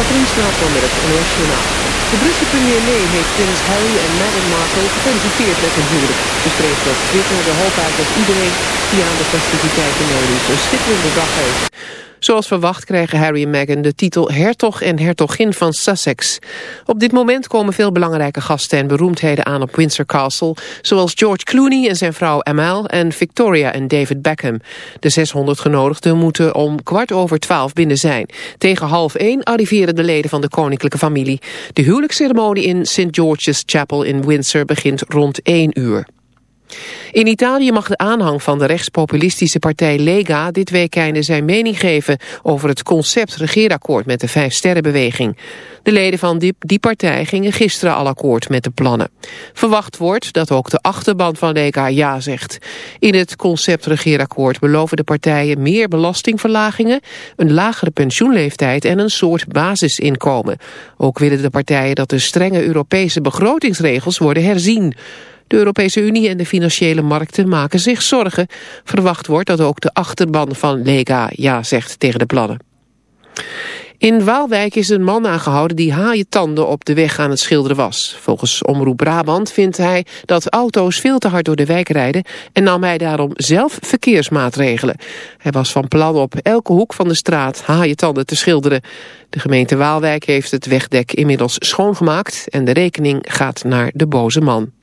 Katrien Straatman met het NOS Journaal. De Britse premier May heeft prins Harry en Meghan Markle gefeliciteerd met hun huwelijk. Ze schreef op Twitter de hoop uit dat iedereen aan de festiviteiten meedoet een schitterende dag heeft. Zoals verwacht krijgen Harry en Meghan de titel hertog en hertogin van Sussex. Op dit moment komen veel belangrijke gasten en beroemdheden aan op Windsor Castle, zoals George Clooney en zijn vrouw Amal en Victoria en David Beckham. De 600 genodigden moeten om kwart over twaalf binnen zijn. Tegen half één arriveren de leden van de koninklijke familie. De huwelijksceremonie in St. George's Chapel in Windsor begint rond 1 uur. In Italië mag de aanhang van de rechtspopulistische partij Lega dit weekende zijn mening geven over het concept regeerakkoord met de Vijfsterrenbeweging. De leden van die, die partij gingen gisteren al akkoord met de plannen. Verwacht wordt dat ook de achterban van Lega ja zegt. In het concept regeerakkoord beloven de partijen meer belastingverlagingen, een lagere pensioenleeftijd en een soort basisinkomen. Ook willen de partijen dat de strenge Europese begrotingsregels worden herzien. De Europese Unie en de financiële markten maken zich zorgen. Verwacht wordt dat ook de achterban van Lega ja zegt tegen de plannen. In Waalwijk is een man aangehouden die haaientanden op de weg aan het schilderen was. Volgens Omroep Brabant vindt hij dat auto's veel te hard door de wijk rijden... en nam hij daarom zelf verkeersmaatregelen. Hij was van plan op elke hoek van de straat haaientanden te schilderen. De gemeente Waalwijk heeft het wegdek inmiddels schoongemaakt... en de rekening gaat naar de boze man.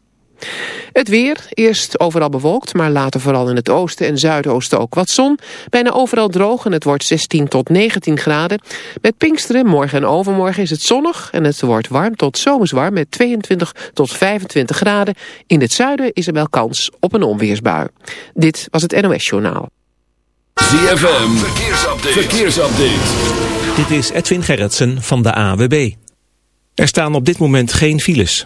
Het weer, eerst overal bewolkt, maar later vooral in het oosten en zuidoosten ook wat zon. Bijna overal droog en het wordt 16 tot 19 graden. Met Pinksteren, morgen en overmorgen is het zonnig en het wordt warm tot zomerswarm met 22 tot 25 graden. In het zuiden is er wel kans op een onweersbui. Dit was het NOS Journaal. ZFM, verkeersupdate. verkeersupdate. Dit is Edwin Gerritsen van de AWB. Er staan op dit moment geen files.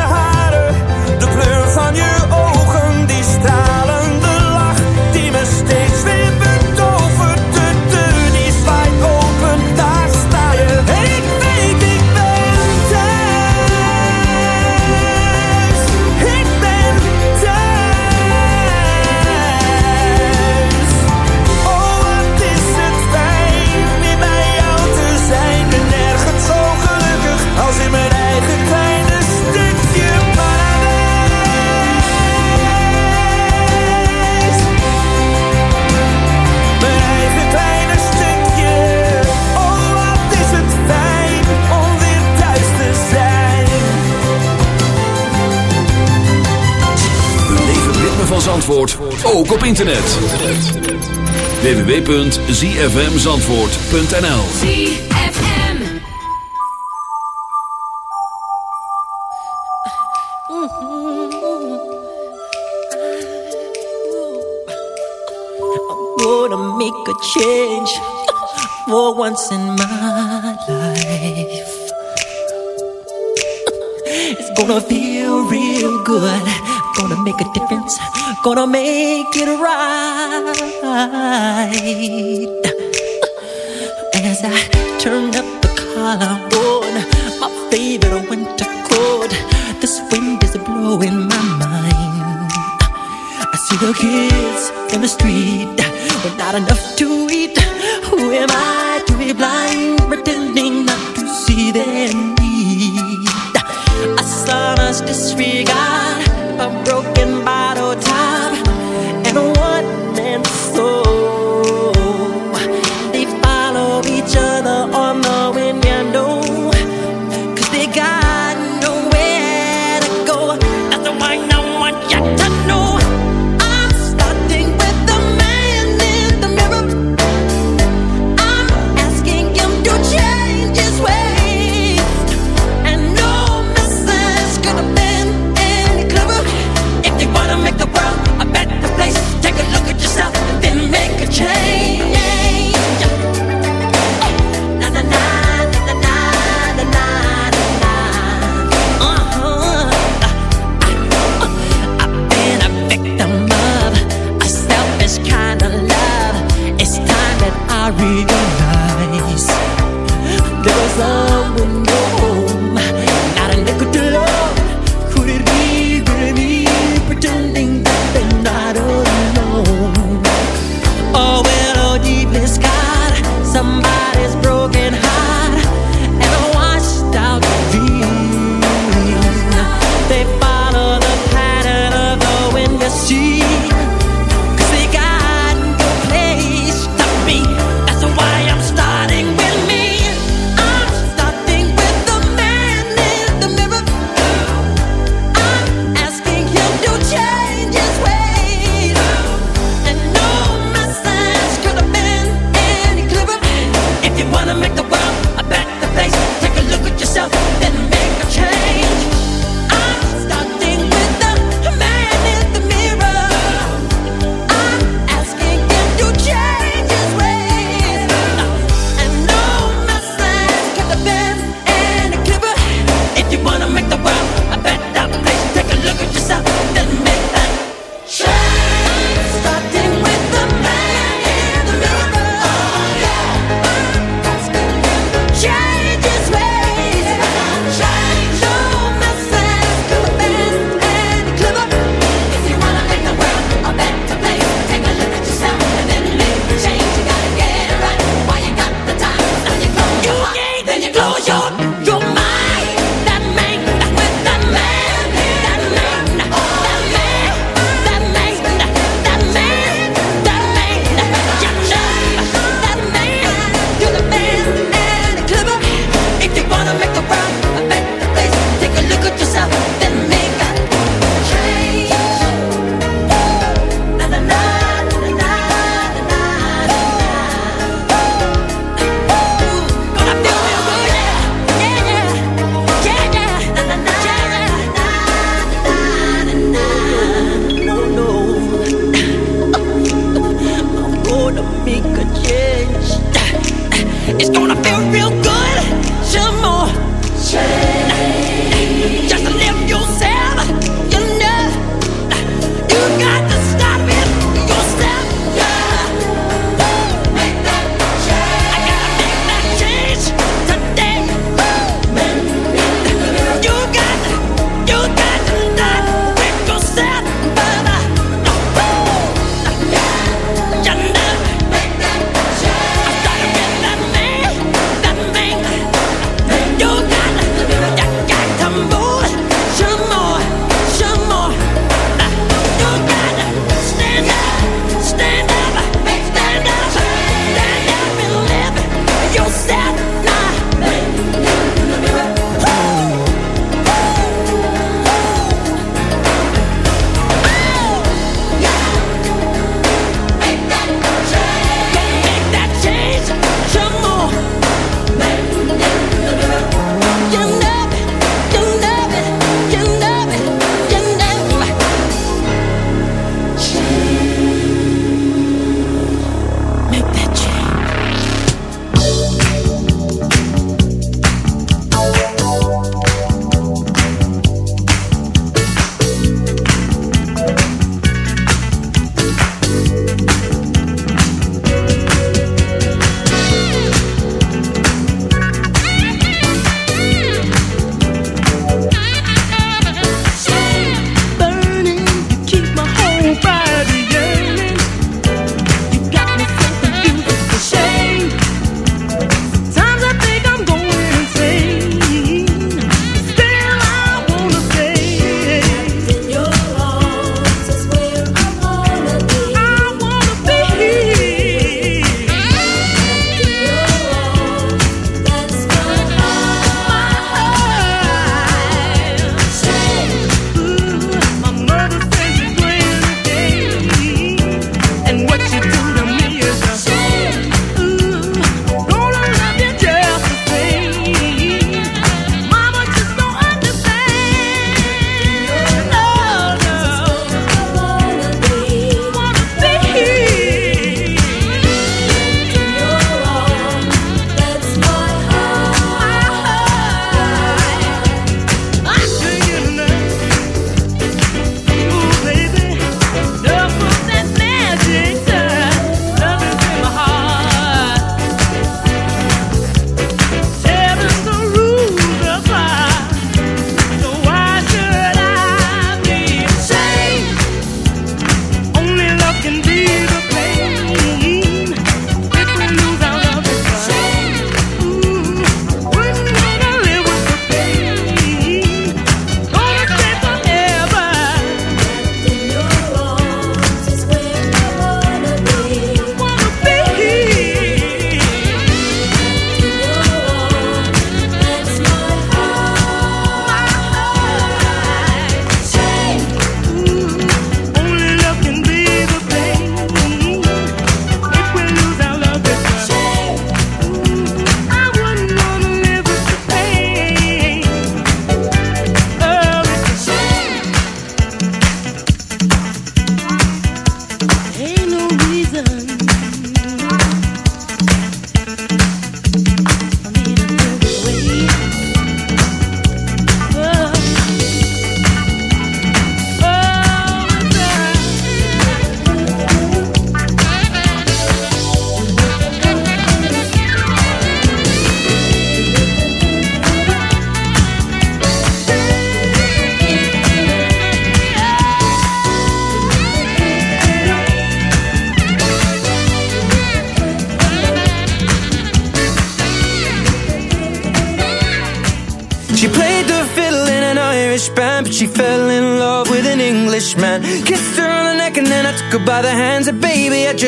Zandvoort, ook op internet. www.zfmzandvoort.nl ZFM. gonna make a change for once in my life. It's gonna feel real good. Gonna make a difference. Gonna make it right. As I turn up the collar on my favorite winter coat, this wind is blowing my mind. I see the kids in the street with not enough to eat. Who am I to be blind, pretending not to see their need? A son's disregard, I'm broken.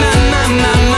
na na na na.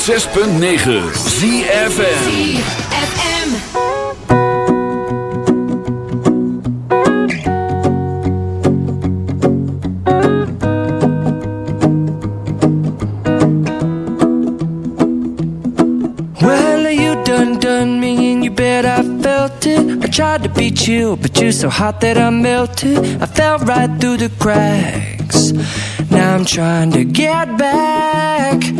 106.9 I tried to beat you, but you're so hot that I melted. I fell right through the cracks. Now I'm trying to get back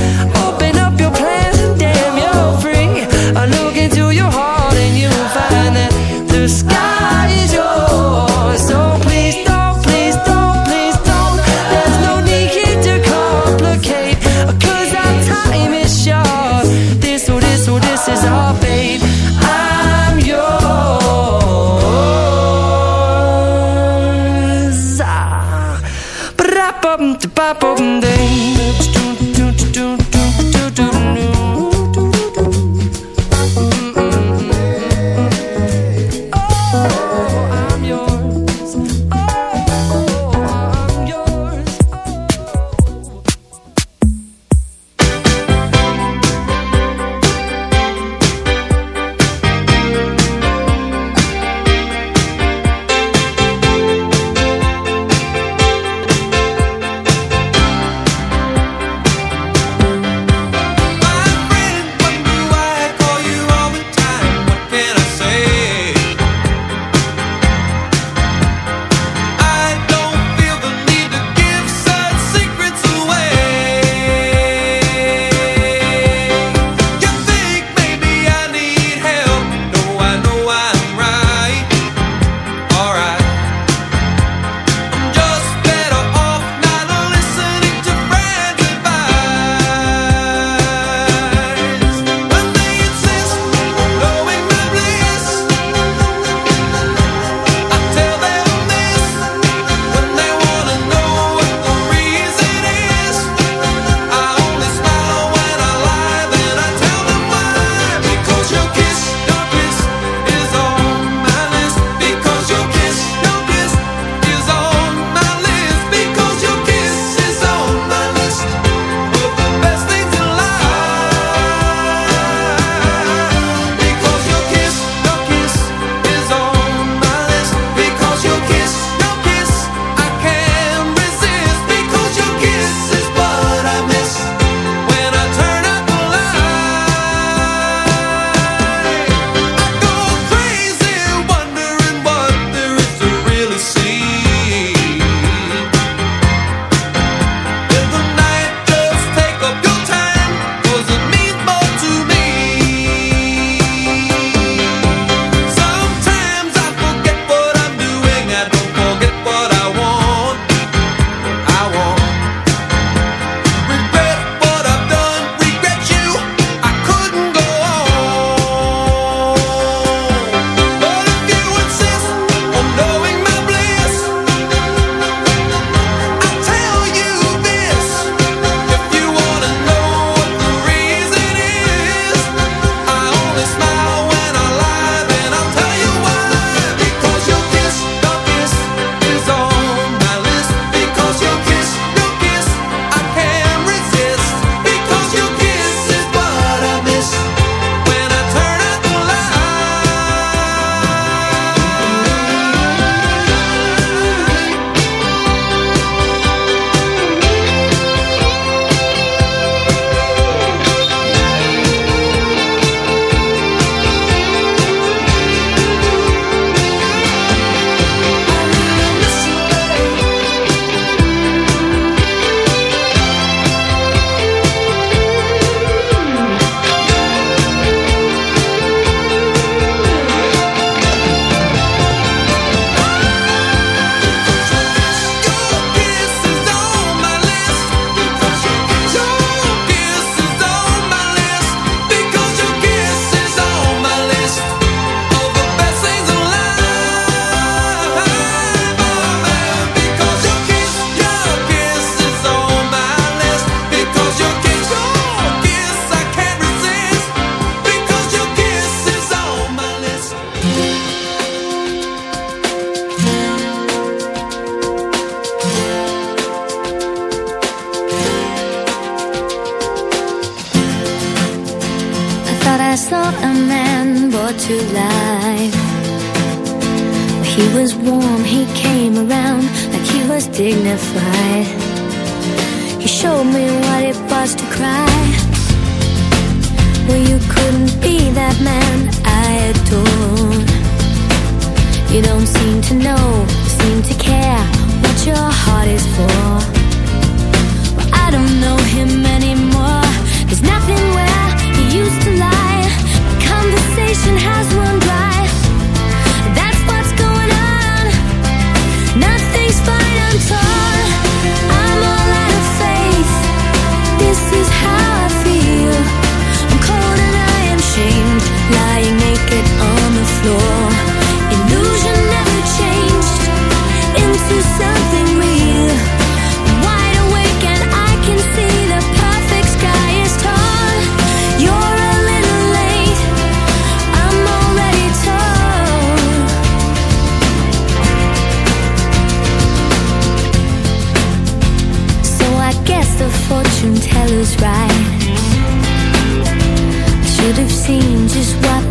have seen just what